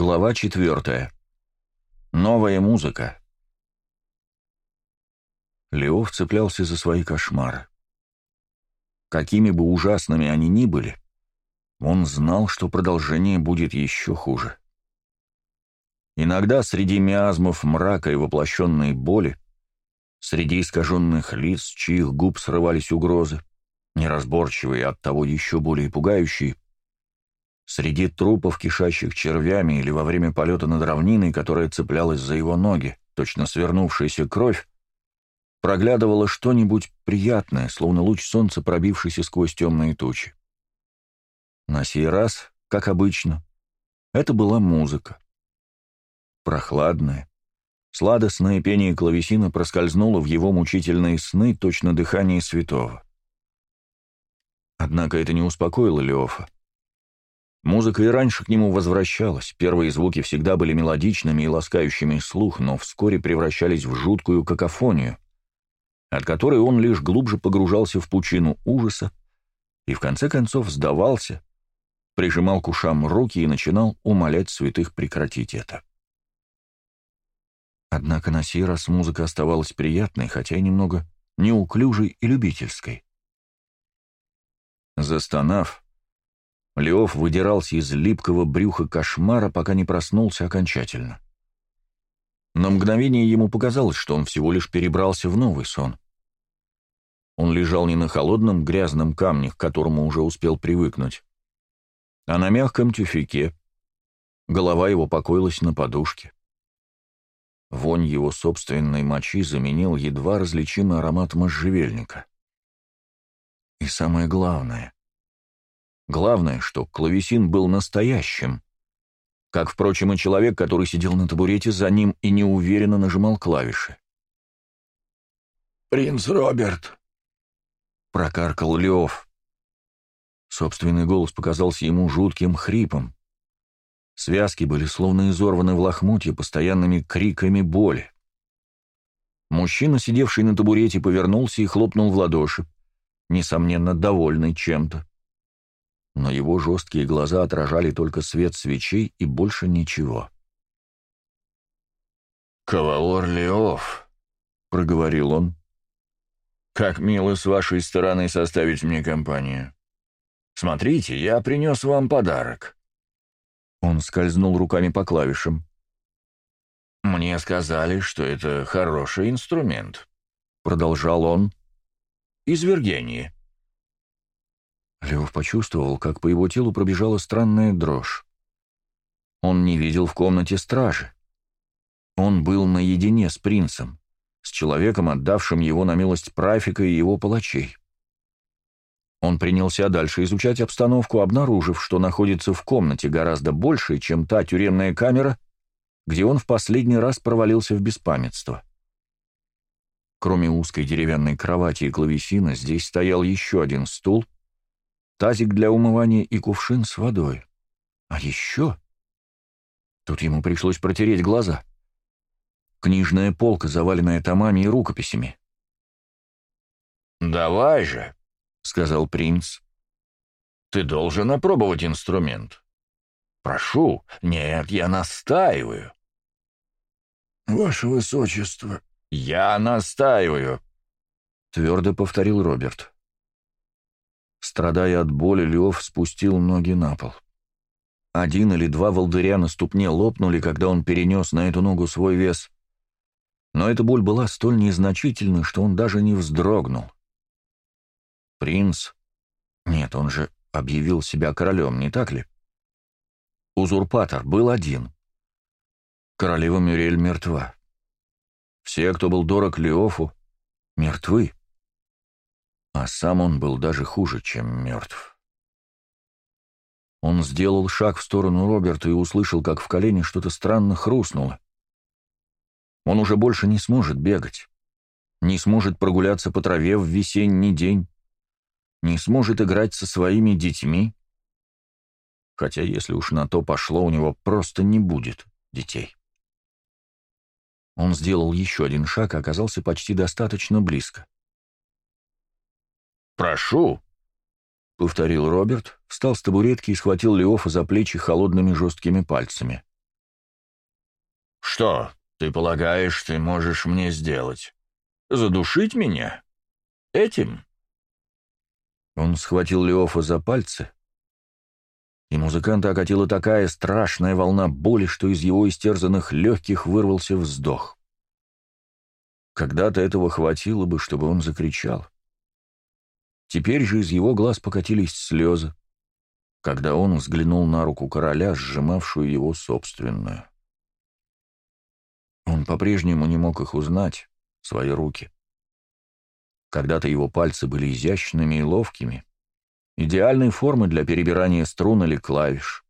Глава 4. Новая музыка. Лео цеплялся за свои кошмары. Какими бы ужасными они ни были, он знал, что продолжение будет еще хуже. Иногда среди миазмов мрака и воплощенной боли, среди искаженных лиц, чьих губ срывались угрозы, неразборчивые, оттого еще более пугающие, среди трупов, кишащих червями, или во время полета над равниной, которая цеплялась за его ноги, точно свернувшаяся кровь, проглядывало что-нибудь приятное, словно луч солнца, пробившийся сквозь темные тучи. На сей раз, как обычно, это была музыка. Прохладная, сладостное пение клавесина проскользнуло в его мучительные сны точно дыхание святого. Однако это не успокоило Леофа. Музыка и раньше к нему возвращалась, первые звуки всегда были мелодичными и ласкающими слух, но вскоре превращались в жуткую какофонию, от которой он лишь глубже погружался в пучину ужаса и в конце концов сдавался, прижимал к ушам руки и начинал умолять святых прекратить это. Однако на сей раз музыка оставалась приятной, хотя и немного неуклюжей и любительской. Застонав, Леоф выдирался из липкого брюха кошмара, пока не проснулся окончательно. На мгновение ему показалось, что он всего лишь перебрался в новый сон. Он лежал не на холодном грязном камне, к которому уже успел привыкнуть, а на мягком тюфике. Голова его покоилась на подушке. Вонь его собственной мочи заменил едва различимый аромат можжевельника. И самое главное, Главное, что клавесин был настоящим. Как, впрочем, и человек, который сидел на табурете за ним и неуверенно нажимал клавиши. «Принц Роберт!» — прокаркал Лев. Собственный голос показался ему жутким хрипом. Связки были словно изорваны в лохмутье постоянными криками боли. Мужчина, сидевший на табурете, повернулся и хлопнул в ладоши, несомненно, довольный чем-то но его жесткие глаза отражали только свет свечей и больше ничего. Кавалор Леов», — проговорил он, — «как мило с вашей стороны составить мне компанию. Смотрите, я принес вам подарок». Он скользнул руками по клавишам. «Мне сказали, что это хороший инструмент», — продолжал он. «Из Виргении». Лев почувствовал, как по его телу пробежала странная дрожь. Он не видел в комнате стражи. Он был наедине с принцем, с человеком, отдавшим его на милость прафика и его палачей. Он принялся дальше изучать обстановку, обнаружив, что находится в комнате гораздо больше, чем та тюремная камера, где он в последний раз провалился в беспамятство. Кроме узкой деревянной кровати и клавесина, здесь стоял еще один стул — тазик для умывания и кувшин с водой. А еще... Тут ему пришлось протереть глаза. Книжная полка, заваленная томами и рукописями. «Давай же», — сказал принц. «Ты должен опробовать инструмент. Прошу, нет, я настаиваю». «Ваше высочество», «Я настаиваю», — твердо повторил Роберт. Страдая от боли, Лев спустил ноги на пол. Один или два волдыря на ступне лопнули, когда он перенес на эту ногу свой вес. Но эта боль была столь незначительна, что он даже не вздрогнул. Принц... Нет, он же объявил себя королем, не так ли? Узурпатор был один. Королева Мюрель мертва. Все, кто был дорог Леофу, мертвы а сам он был даже хуже, чем мертв. Он сделал шаг в сторону Роберта и услышал, как в колене что-то странно хрустнуло. Он уже больше не сможет бегать, не сможет прогуляться по траве в весенний день, не сможет играть со своими детьми, хотя если уж на то пошло, у него просто не будет детей. Он сделал еще один шаг и оказался почти достаточно близко. Прошу!» — повторил Роберт, встал с табуретки и схватил Леофа за плечи холодными жесткими пальцами. «Что, ты полагаешь, ты можешь мне сделать? Задушить меня? Этим?» Он схватил Леофа за пальцы, и музыканта окатила такая страшная волна боли, что из его истерзанных легких вырвался вздох. Когда-то этого хватило бы, чтобы он закричал. Теперь же из его глаз покатились слезы, когда он взглянул на руку короля, сжимавшую его собственную. Он по-прежнему не мог их узнать, свои руки. Когда-то его пальцы были изящными и ловкими, идеальной формы для перебирания струн или клавиш.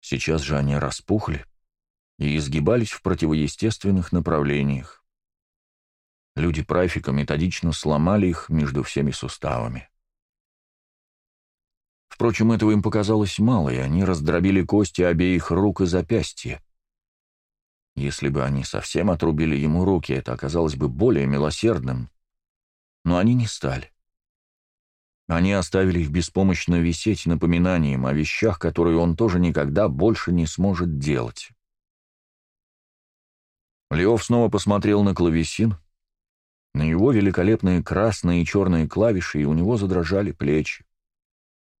Сейчас же они распухли и изгибались в противоестественных направлениях. Люди прафика методично сломали их между всеми суставами. Впрочем, этого им показалось мало, и они раздробили кости обеих рук и запястья. Если бы они совсем отрубили ему руки, это оказалось бы более милосердным. Но они не стали. Они оставили их беспомощно висеть напоминанием о вещах, которые он тоже никогда больше не сможет делать. Леов снова посмотрел на клавесин, на его великолепные красные и черные клавиши, и у него задрожали плечи.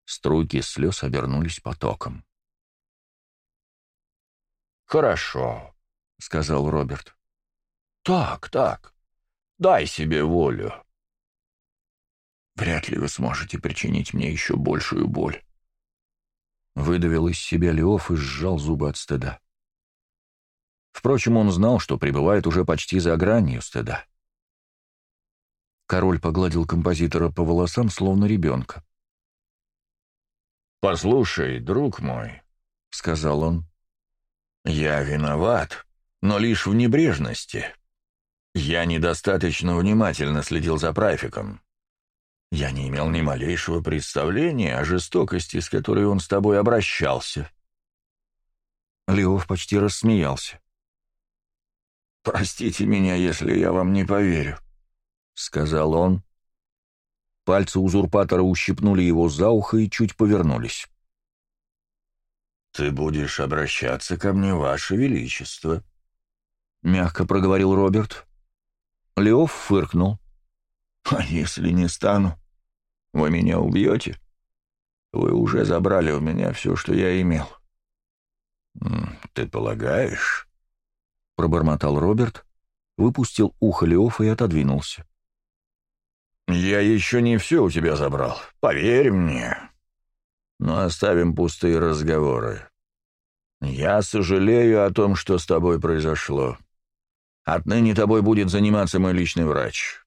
Струйки слез обернулись потоком. «Хорошо», — сказал Роберт. «Так, так. Дай себе волю». «Вряд ли вы сможете причинить мне еще большую боль». Выдавил из себя Леоф и сжал зубы от стыда. Впрочем, он знал, что пребывает уже почти за гранью стыда. Король погладил композитора по волосам, словно ребенка. «Послушай, друг мой», — сказал он, — «я виноват, но лишь в небрежности. Я недостаточно внимательно следил за Прайфиком. Я не имел ни малейшего представления о жестокости, с которой он с тобой обращался». Леов почти рассмеялся. «Простите меня, если я вам не поверю. — сказал он. Пальцы узурпатора ущипнули его за ухо и чуть повернулись. «Ты будешь обращаться ко мне, Ваше Величество», — мягко проговорил Роберт. Леоф фыркнул. «А если не стану? Вы меня убьете? Вы уже забрали у меня все, что я имел». «Ты полагаешь?» — пробормотал Роберт, выпустил ухо Леофа и отодвинулся. «Я еще не все у тебя забрал, поверь мне. Но оставим пустые разговоры. Я сожалею о том, что с тобой произошло. Отныне тобой будет заниматься мой личный врач».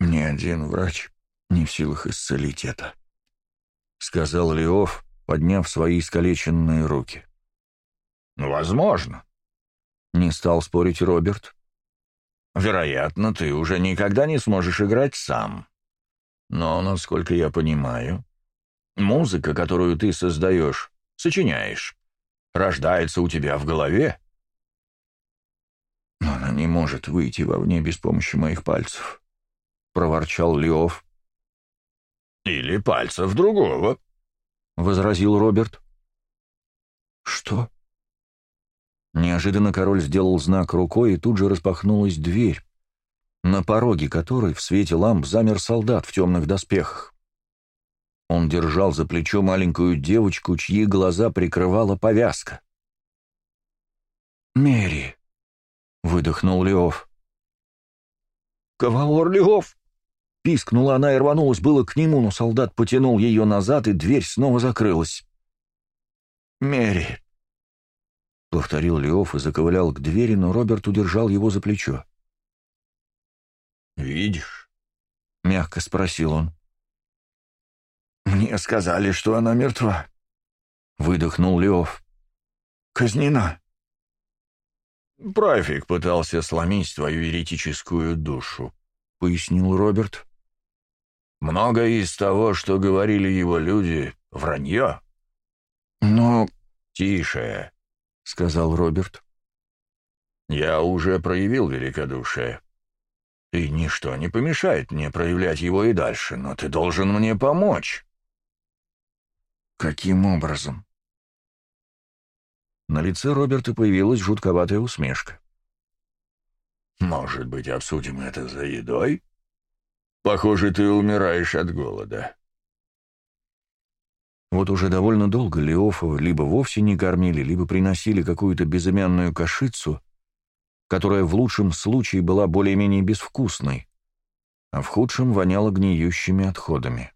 «Ни один врач не в силах исцелить это», — сказал Леов, подняв свои искалеченные руки. «Возможно», — не стал спорить Роберт. Вероятно, ты уже никогда не сможешь играть сам. Но, насколько я понимаю, музыка, которую ты создаешь, сочиняешь, рождается у тебя в голове. Она не может выйти вовне без помощи моих пальцев, — проворчал Лев. «Или пальцев другого», — возразил Роберт. «Что?» Неожиданно король сделал знак рукой, и тут же распахнулась дверь, на пороге которой в свете ламп замер солдат в темных доспехах. Он держал за плечо маленькую девочку, чьи глаза прикрывала повязка. «Мери!» — выдохнул Леов. Кавалор Леов!» — пискнула она и рванулась было к нему, но солдат потянул ее назад, и дверь снова закрылась. «Мери!» повторил Леоф и заковылял к двери, но Роберт удержал его за плечо. «Видишь?» — мягко спросил он. «Мне сказали, что она мертва», — выдохнул Леоф. «Казнена». «Прафик пытался сломить твою еретическую душу», — пояснил Роберт. «Многое из того, что говорили его люди, — вранье». «Но...» «Тише», — сказал Роберт. «Я уже проявил великодушие. И ничто не помешает мне проявлять его и дальше, но ты должен мне помочь». «Каким образом?» На лице Роберта появилась жутковатая усмешка. «Может быть, обсудим это за едой? Похоже, ты умираешь от голода». Вот уже довольно долго Леофова либо вовсе не кормили, либо приносили какую-то безымянную кашицу, которая в лучшем случае была более-менее безвкусной, а в худшем воняла гниющими отходами.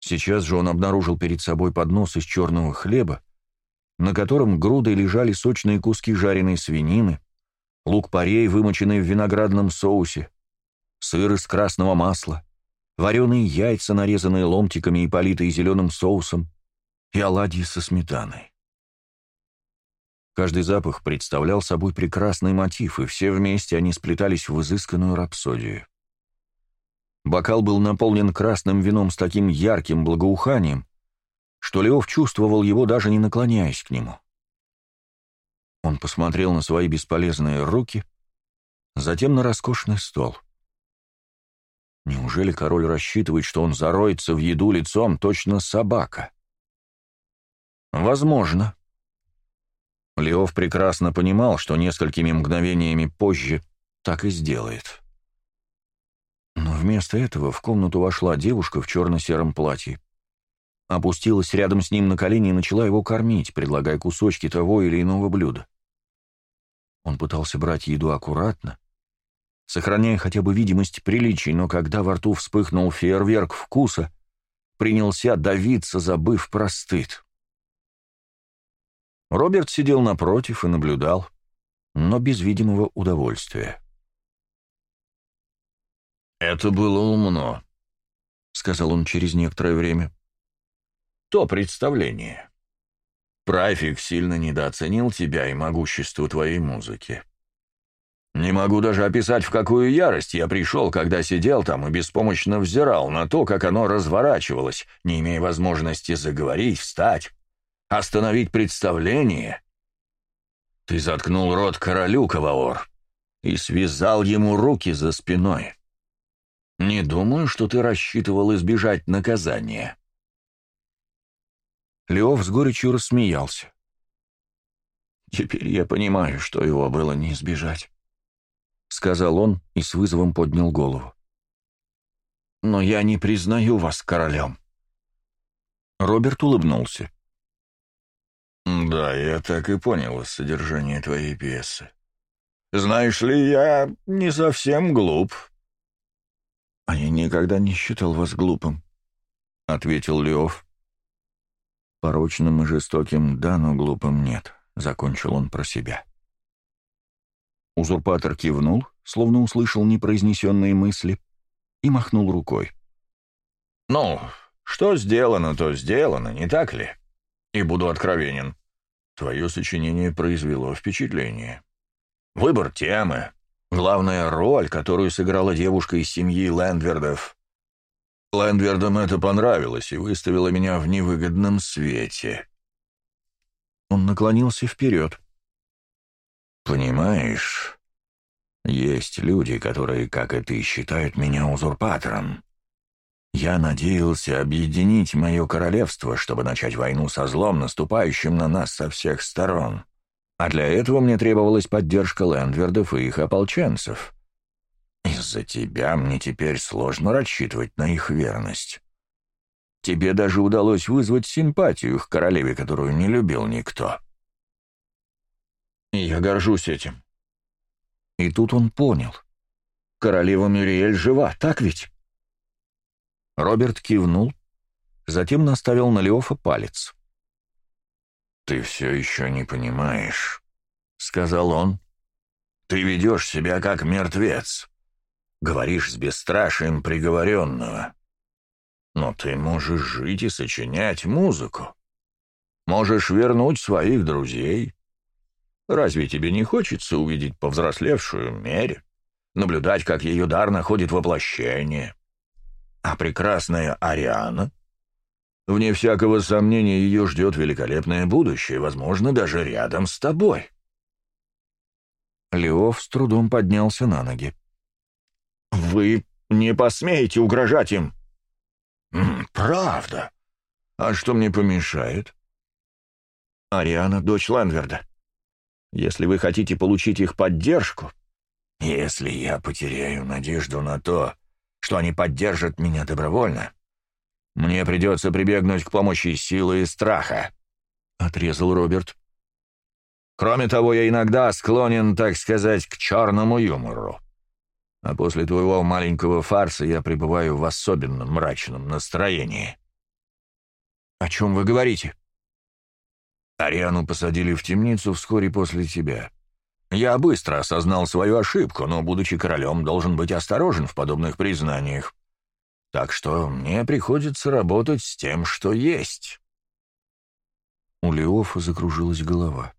Сейчас же он обнаружил перед собой поднос из черного хлеба, на котором грудой лежали сочные куски жареной свинины, лук-порей, вымоченный в виноградном соусе, сыр из красного масла, вареные яйца, нарезанные ломтиками и политые зеленым соусом, и оладьи со сметаной. Каждый запах представлял собой прекрасный мотив, и все вместе они сплетались в изысканную рапсодию. Бокал был наполнен красным вином с таким ярким благоуханием, что Леов чувствовал его, даже не наклоняясь к нему. Он посмотрел на свои бесполезные руки, затем на роскошный стол — Неужели король рассчитывает, что он зароется в еду лицом точно собака? Возможно. Леов прекрасно понимал, что несколькими мгновениями позже так и сделает. Но вместо этого в комнату вошла девушка в черно-сером платье. Опустилась рядом с ним на колени и начала его кормить, предлагая кусочки того или иного блюда. Он пытался брать еду аккуратно, сохраняя хотя бы видимость приличий, но когда во рту вспыхнул фейерверк вкуса, принялся давиться, забыв про стыд. Роберт сидел напротив и наблюдал, но без видимого удовольствия. «Это было умно», — сказал он через некоторое время. «То представление. Прайфик сильно недооценил тебя и могущество твоей музыки. Не могу даже описать, в какую ярость я пришел, когда сидел там и беспомощно взирал на то, как оно разворачивалось, не имея возможности заговорить, встать, остановить представление. Ты заткнул рот королю, Каваор, и связал ему руки за спиной. Не думаю, что ты рассчитывал избежать наказания. Леов с горечью рассмеялся. Теперь я понимаю, что его было не избежать. — сказал он и с вызовом поднял голову. «Но я не признаю вас королем». Роберт улыбнулся. «Да, я так и понял из содержания твоей пьесы. Знаешь ли, я не совсем глуп». «А я никогда не считал вас глупым», — ответил Леов. «Порочным и жестоким, да, но глупым нет», — закончил он про себя. Узурпатор кивнул, словно услышал непроизнесенные мысли, и махнул рукой. «Ну, что сделано, то сделано, не так ли? И буду откровенен. Твое сочинение произвело впечатление. Выбор темы, главная роль, которую сыграла девушка из семьи Лэндвердов. Лэндвердам это понравилось и выставило меня в невыгодном свете». Он наклонился вперед. «Понимаешь, есть люди, которые, как и ты, считают меня узурпатором. Я надеялся объединить мое королевство, чтобы начать войну со злом, наступающим на нас со всех сторон. А для этого мне требовалась поддержка лендвердов и их ополченцев. Из-за тебя мне теперь сложно рассчитывать на их верность». Тебе даже удалось вызвать симпатию к королеве, которую не любил никто я горжусь этим». И тут он понял. Королева Мюриэль жива, так ведь? Роберт кивнул, затем наставил на Леофа палец. «Ты все еще не понимаешь», — сказал он. «Ты ведешь себя как мертвец. Говоришь с бесстрашием приговоренного. Но ты можешь жить и сочинять музыку. Можешь вернуть своих друзей, Разве тебе не хочется увидеть повзрослевшую Мерит? наблюдать, как ее дар находит воплощение. А прекрасная Ариана? Вне всякого сомнения, ее ждет великолепное будущее, возможно, даже рядом с тобой. Леов с трудом поднялся на ноги. «Вы не посмеете угрожать им!» «Правда! А что мне помешает?» «Ариана — дочь Ланверда. Если вы хотите получить их поддержку...» «Если я потеряю надежду на то, что они поддержат меня добровольно, мне придется прибегнуть к помощи силы и страха», — отрезал Роберт. «Кроме того, я иногда склонен, так сказать, к черному юмору. А после твоего маленького фарса я пребываю в особенно мрачном настроении». «О чем вы говорите?» Ариану посадили в темницу вскоре после тебя. Я быстро осознал свою ошибку, но, будучи королем, должен быть осторожен в подобных признаниях. Так что мне приходится работать с тем, что есть». У Леофа закружилась голова.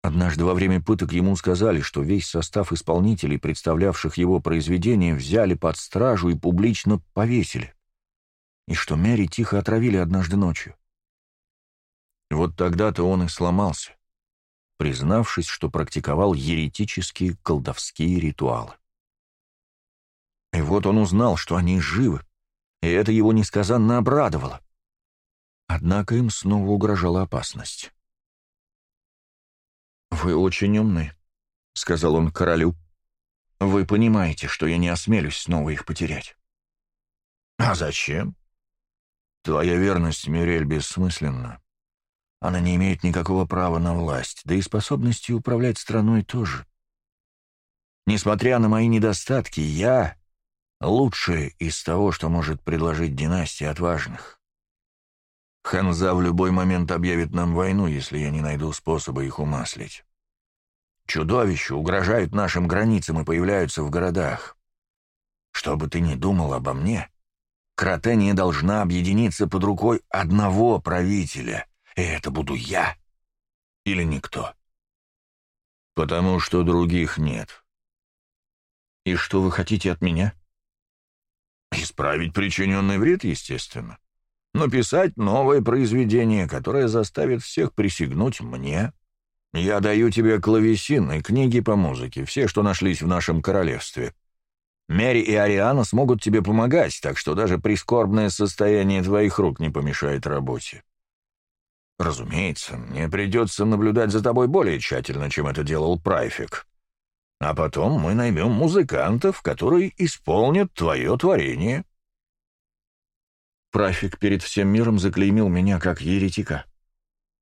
Однажды во время пыток ему сказали, что весь состав исполнителей, представлявших его произведение, взяли под стражу и публично повесили, и что Мэри тихо отравили однажды ночью. Вот тогда-то он и сломался, признавшись, что практиковал еретические колдовские ритуалы. И вот он узнал, что они живы, и это его несказанно обрадовало. Однако им снова угрожала опасность. «Вы очень умны», — сказал он королю. «Вы понимаете, что я не осмелюсь снова их потерять». «А зачем?» «Твоя верность, Мирель, бессмысленна. Она не имеет никакого права на власть, да и способности управлять страной тоже. Несмотря на мои недостатки, я — лучшее из того, что может предложить династия отважных. Ханза в любой момент объявит нам войну, если я не найду способа их умаслить. Чудовища угрожают нашим границам и появляются в городах. Что бы ты ни думал обо мне, Кротения должна объединиться под рукой одного правителя. И это буду я. Или никто. Потому что других нет. И что вы хотите от меня? Исправить причиненный вред, естественно. Написать новое произведение, которое заставит всех присягнуть мне. Я даю тебе клавесины, книги по музыке, все, что нашлись в нашем королевстве. Мэри и Ариана смогут тебе помогать, так что даже прискорбное состояние твоих рук не помешает работе. Разумеется, мне придется наблюдать за тобой более тщательно, чем это делал Прайфик. А потом мы наймем музыкантов, которые исполнят твое творение. Прайфик перед всем миром заклеймил меня как еретика.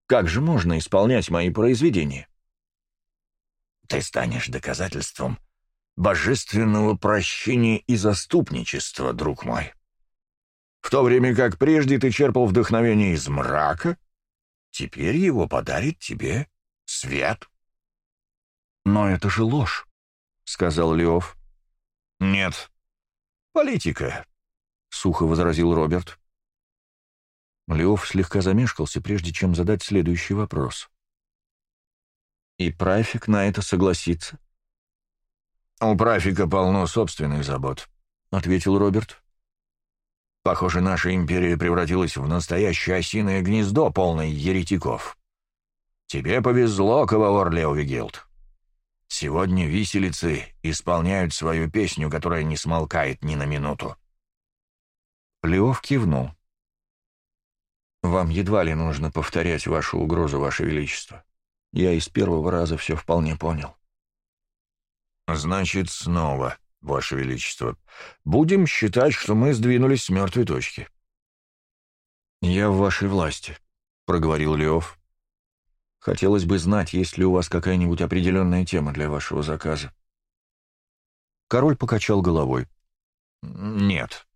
Как же можно исполнять мои произведения? Ты станешь доказательством божественного прощения и заступничества, друг мой. В то время как прежде ты черпал вдохновение из мрака, Теперь его подарит тебе свет». «Но это же ложь», — сказал Леов. «Нет, политика», — сухо возразил Роберт. Леов слегка замешкался, прежде чем задать следующий вопрос. «И Прафик на это согласится?» «У Прафика полно собственных забот», — ответил Роберт. Похоже, наша империя превратилась в настоящее осиное гнездо, полное еретиков. Тебе повезло, Каваор Леовигилд. Сегодня виселицы исполняют свою песню, которая не смолкает ни на минуту. Леов кивнул. «Вам едва ли нужно повторять вашу угрозу, ваше величество. Я из первого раза все вполне понял». «Значит, снова», Ваше Величество, будем считать, что мы сдвинулись с мертвой точки». «Я в вашей власти», — проговорил Леов. «Хотелось бы знать, есть ли у вас какая-нибудь определенная тема для вашего заказа». Король покачал головой. «Нет.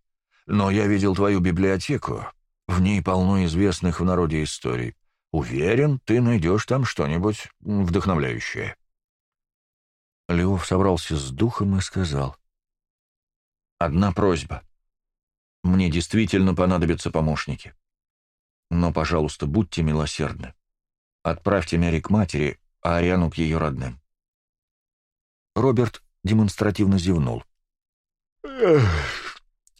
Но я видел твою библиотеку. В ней полно известных в народе историй. Уверен, ты найдешь там что-нибудь вдохновляющее». Леов собрался с духом и сказал. Одна просьба. Мне действительно понадобятся помощники. Но, пожалуйста, будьте милосердны. Отправьте Мэри к матери, а Ариану к ее родным. Роберт демонстративно зевнул.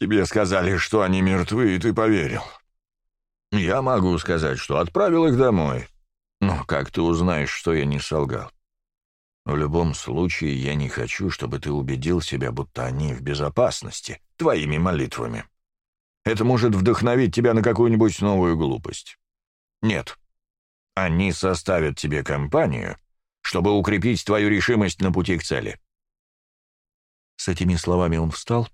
Тебе сказали, что они мертвы, и ты поверил. Я могу сказать, что отправил их домой. Но как ты узнаешь, что я не солгал? В любом случае, я не хочу, чтобы ты убедил себя, будто они в безопасности, твоими молитвами. Это может вдохновить тебя на какую-нибудь новую глупость. Нет. Они составят тебе компанию, чтобы укрепить твою решимость на пути к цели. С этими словами он встал,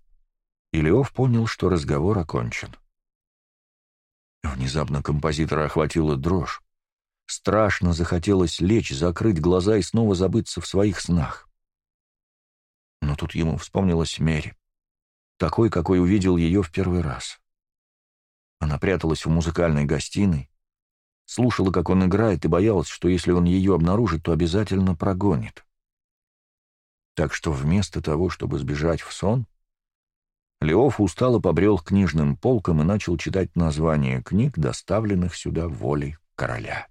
и Леов понял, что разговор окончен. Внезапно композитора охватила дрожь. Страшно захотелось лечь, закрыть глаза и снова забыться в своих снах. Но тут ему вспомнилась Мери, такой, какой увидел ее в первый раз. Она пряталась в музыкальной гостиной, слушала, как он играет, и боялась, что если он ее обнаружит, то обязательно прогонит. Так что вместо того, чтобы сбежать в сон, Леоф устало побрел к книжным полкам и начал читать названия книг, доставленных сюда волей короля.